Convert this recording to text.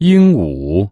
鹦鹉。